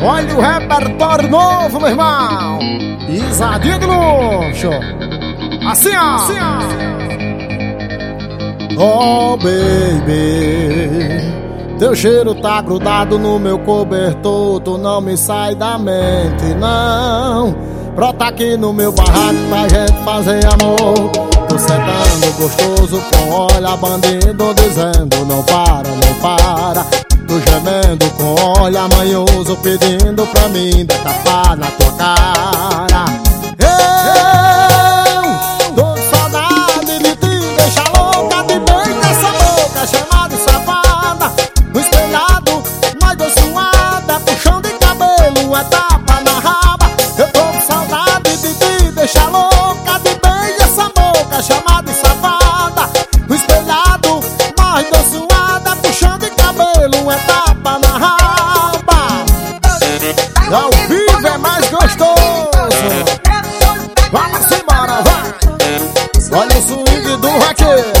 Olha o repertório novo, meu irmão. Pisadinha de luxo. Assim, ó. Assim, ó. Oh, baby. Teu cheiro tá grudado no meu cobertor. Tu não me sai da mente, não. Brota aqui no meu barraco pra gente fazer amor. Tô sentando gostoso com olha bandido dizendo não para, não para. Tô gemendo com olha manhoso pedindo pra mim decapar na tua cara. Olha o swing do raqueiro.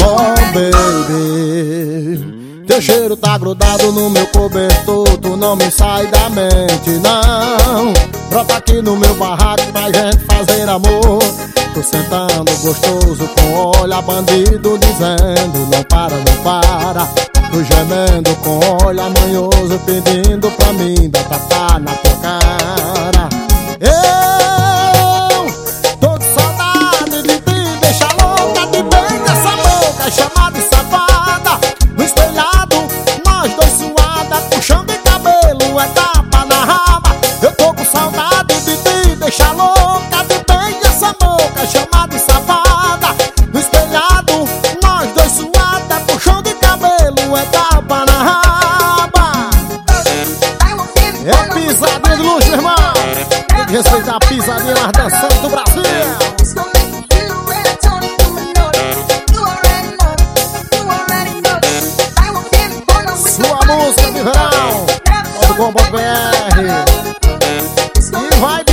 Oh, baby. Teu cheiro tá grudado no meu cobertor. Tu não me sai da mente, não. Brota aqui no meu barraco pra gente fazer amor. Tô sentando gostoso com olha bandido dizendo não para, não para. Tô gemendo com olha manhoso pedindo pra mim dar tapa na tua cara. Eu pisadinha de luxo, irmão. Tem que respeitar a pisadinha nas danças do Brasil. Sua música de verão. Bota o bombo BR. E vai